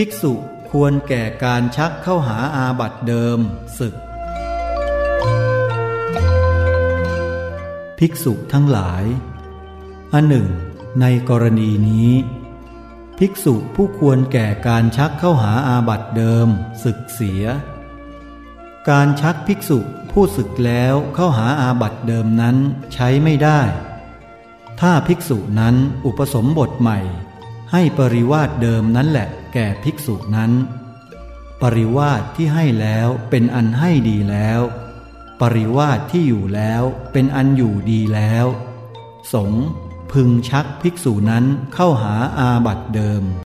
ภิกษุควรแก่การชักเข้าหาอาบัตเดิมศึก ภิกษุทั้งหลาย อันหนึ่ง ในกรณีนี้ ภิกษุผู้ควรแก่การชักเข้าหาอาบัตเดิมศึกเสีย การชักภิกษุผู้ศึกแล้วเข้าหาอาบัตเดิมนั้นใช้ไม่ได้ ถ้าภิกษุนั้นอุปสมบทใหม่ ให้ปริวาสเดิมนั้นแหละ แก่ภิกษุนั้น ปริวาสที่ให้แล้วเป็นอันให้ดีแล้ว ปริวาสที่อยู่แล้วเป็นอันอยู่ดีแล้ว สงพึงชักภิกษุนั้นเข้าหาอาบัตเดิม